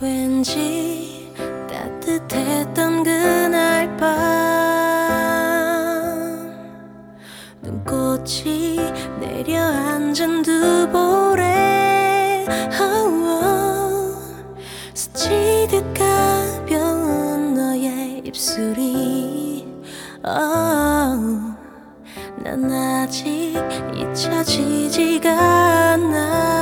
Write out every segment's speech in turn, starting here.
왠지 따뜻했던 그날 밤. 눈꽃이 내려앉은 두보래 oh, 스치듯 가벼운 너의 입술이 oh, 난 아직 잊혀지지가 않아.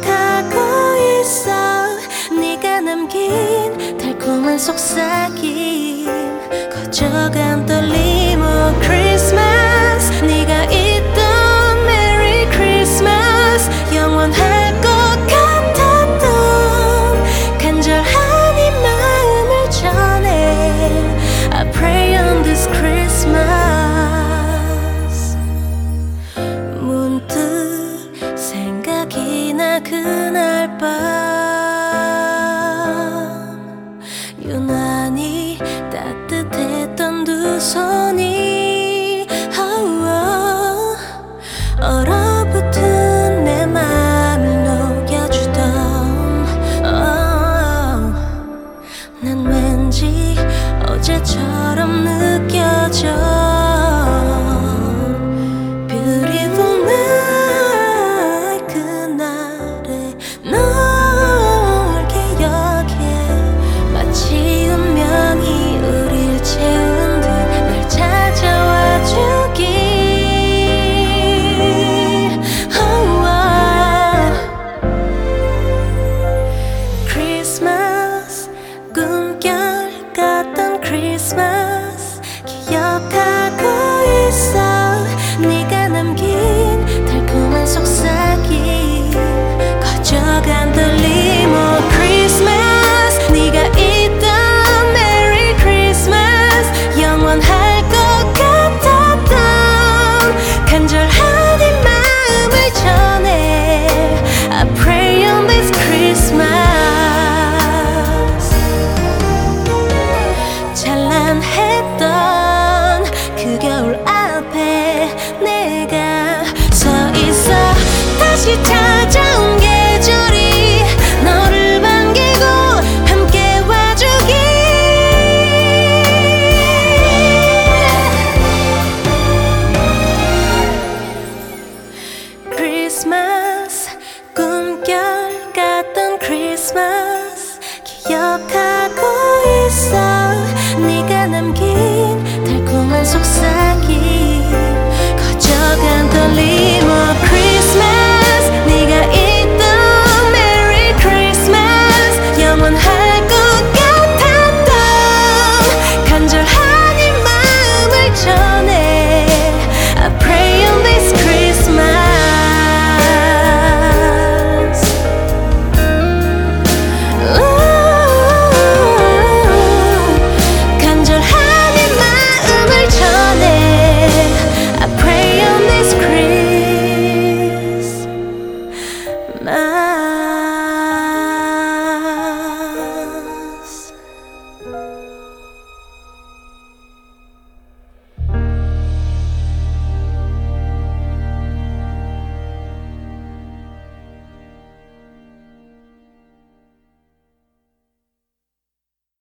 기억하고 있어. 네가 남긴 달콤한 속삭임. 거저간 떨림 어제처럼 느껴져. 찾아온 계절이 너를 반기고 함께 와주길 크리스마스 꿈결 같던 크리스마스 기억하